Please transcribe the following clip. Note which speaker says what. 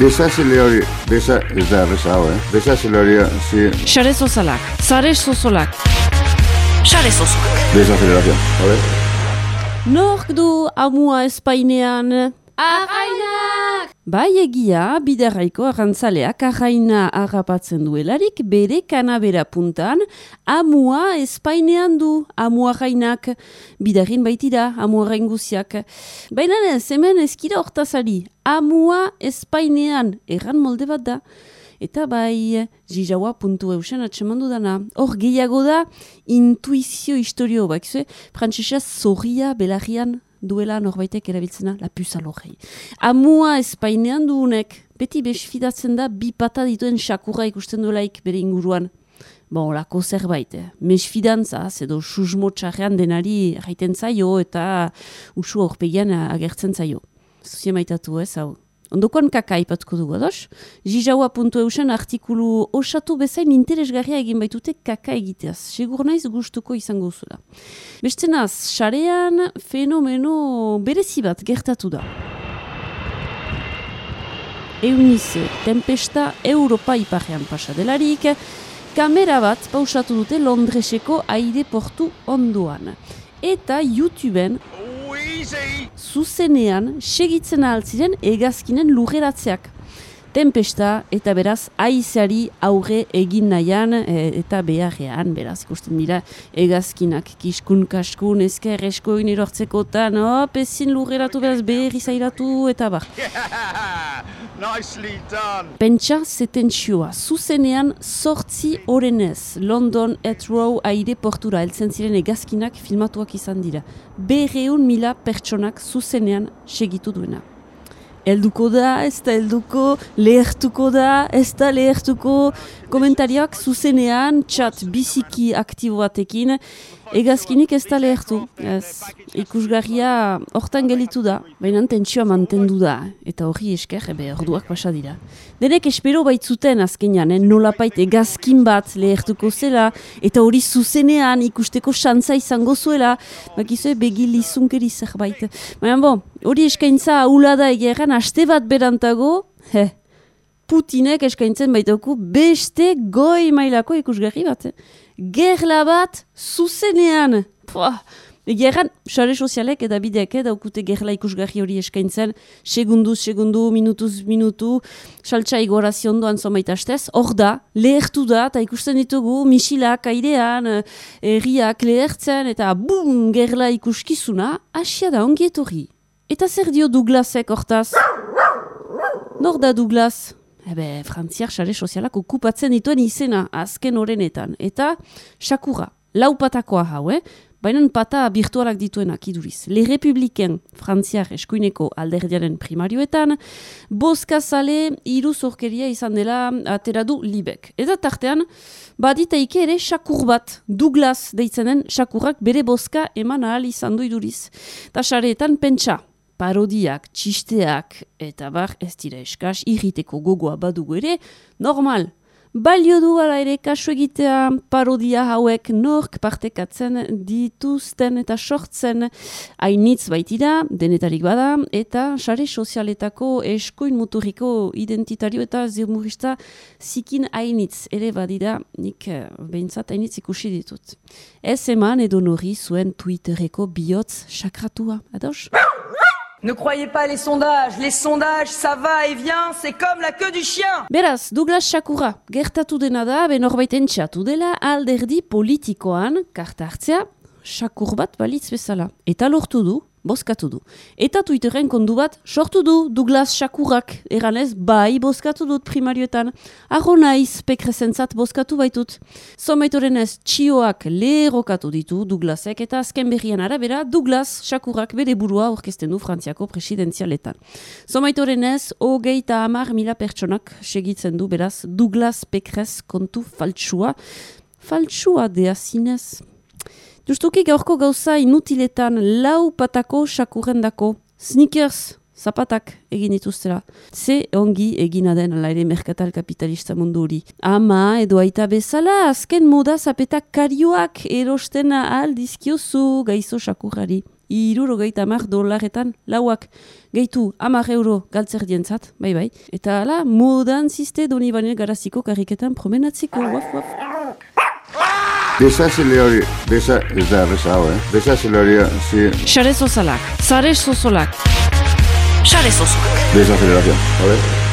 Speaker 1: Desazile hori, desa, ez da, besa hau, eh? Desazile hori, zi,
Speaker 2: Sare sozalak, zare sozolak. Sare sozolak.
Speaker 1: desazelerazio, hori?
Speaker 2: Nork du amua espainean?
Speaker 3: Arrainak!
Speaker 2: Bai egia, bidarraiko arrantzaleak arraina harrapatzen duelarik bere kanabera puntan amua espainean du amua rainak. Bidarrin baitira amua guziak. Baina ez, hemen ezkira hortazari, amua espainean erran molde bat da. Eta bai, jijaua puntu eusen atsemandu dana. Hor gehiago da, intuizio historio bak, zue, frantzesez zorria belarrian duela norbaitek erabiltzena, la puza lorrei. Amua espainean duunek, beti besfidatzen da bi pata dituen sakurra ikusten duelaik bere inguruan. Bon, lako zerbait, eh? mesfidantza, edo susmo txarrean denari jaiten zaio eta usu aurpegian agertzen zaio. Zuzia maitatu ez, hau. Ondokoan kaka ipatuko dugu, ados? Jijaua.eusen artikulu osatu bezain interesgarria egin baitute kaka egiteaz. Segur naiz gustuko izango zula. Bestenaz, sarean fenomeno berezi bat gertatu da. Euniz, tempesta Europa iparrean pasa delarik, kamera bat pausatu dute Londreseko aire portu ondoan. Eta YouTubeen zuzenean segitzen altziren egazkinen lurreratzeak. Tempesta eta beraz aizari aurre egin nahian e, eta beharrean, beraz ikusten dira egazkinak kiskun kaskun ezker eskoin erortzekotan, hop, ezin lurreratu beraz berri zairatu eta bar.
Speaker 4: Nicely done.
Speaker 2: Pentsa zetentsioa, zuzenean sortzi orenez London Heathrow aire portura heltzen ziren egazkinak filmatuak izan dira. Berreun mila pertsonak zuzenean segitu duena. Elduko da, ez da helduko, lehertuko da, ez da lehertuko, komentariak zuzenean, txat biziki aktibo batekin, egazkinik ez da lehertu. Ez, ikusgarria hortan gelitu da, baina tentsioa mantendu da, eta hori esker, ebe, orduak pasa dira. Denek espero baitzuten azkenean, eh? nolapait egazkin bat lehertuko zela, eta hori zuzenean ikusteko xantza izango zuela, bakizue begi lizunkeri zerbait. Baina bo, hori eskaintza haula egeran, aste bat berantago, he, Putinek eskaintzen baitoku beste goi mailako ikusgarri bat. Eh? Gerla bat zuzenean. Pua, Egeran, sare sozialek eta bideak eh, daukute gerla ikusgarri hori eskaintzen, segunduz, segundu, minutuz, minutu, saltsa igorazi ondoan zomaita astez, hor da, lehertu da, eta ikusten ditugu, misilak airean, herriak lehertzen, eta bum, gerla ikuskizuna, asia da ongi etorri. Eta zer dio Douglasek hortaz? Nor da Douglas? Ebe, frantziar sare sozialak okupatzen dituen izena azken orenetan. Eta, sakura, lau patakoa hau, eh? Baina pata virtualak dituenak iduriz. Le Republiken frantziar eskuineko alderdiaren primarioetan, boska zale iru zorkeria izan dela atera du libek. Eta tartean, baditaike ere sakur bat, Douglas deitzen den sakurrak bere boska eman ahal izan du iduriz. Ta sareetan pentsa, parodiak, txisteak, eta bar ez dira eskas, irriteko gogoa badugu ere, normal. Balio du ala ere kasu egitea parodia hauek nork partekatzen dituzten eta sortzen hainitz baitira, denetarik bada, eta sare sozialetako eskoin muturriko identitario eta zirmurista zikin hainitz ere badira, nik eh, behintzat hainitz ikusi ditut. Ez eman edo nori zuen Twittereko bihotz sakratua, ados?
Speaker 5: Ne croyez pas les sondages, les sondages ça va et vient, c'est comme la queue du chien.
Speaker 2: Beraz, Douglas Sakura, gertatu dena da, benorbait entxatu dela alderdi politikoan, karta hartzea, Sakur bat balitz bezala. Eta lortu du, bozkatu du. Eta Twitteren kondu bat, sortu du Douglas Sakurak, eranez, bai bozkatu dut primarioetan. Arro naiz, pekrezentzat bozkatu baitut. Zomaitoren ez, txioak leherokatu ditu Douglasek, eta azken berrian arabera, Douglas Sakurak bere burua orkesten du Frantziako presidenzialetan. Zomaitoren ez, hogeita hamar mila pertsonak segitzen du, beraz, Douglas Pekrez kontu faltsua. Faltsua dea zinez. Justuki gaurko gauza inutiletan lau patako sakurrendako. Sneakers, zapatak egin dituztera. Ze ongi egina den ala ere merkatal kapitalista mundu hori. Ama edo aita bezala, azken moda zapetak karioak erosten ahal dizkiozu gaizo sakurrari. irurogeita amar dolarretan lauak. Gehitu, amar euro galtzer dientzat, bai bai. Eta ala, modan ziste doni bane garaziko karriketan promenatziko, waf waf.
Speaker 1: Desazile hori, desa ez da erreza hau, eh? Desazile hori, zi,
Speaker 2: Xare sozalak, zare sozolak. Xare sozolak.
Speaker 1: desazelerazio, ¿vale?